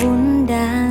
bunda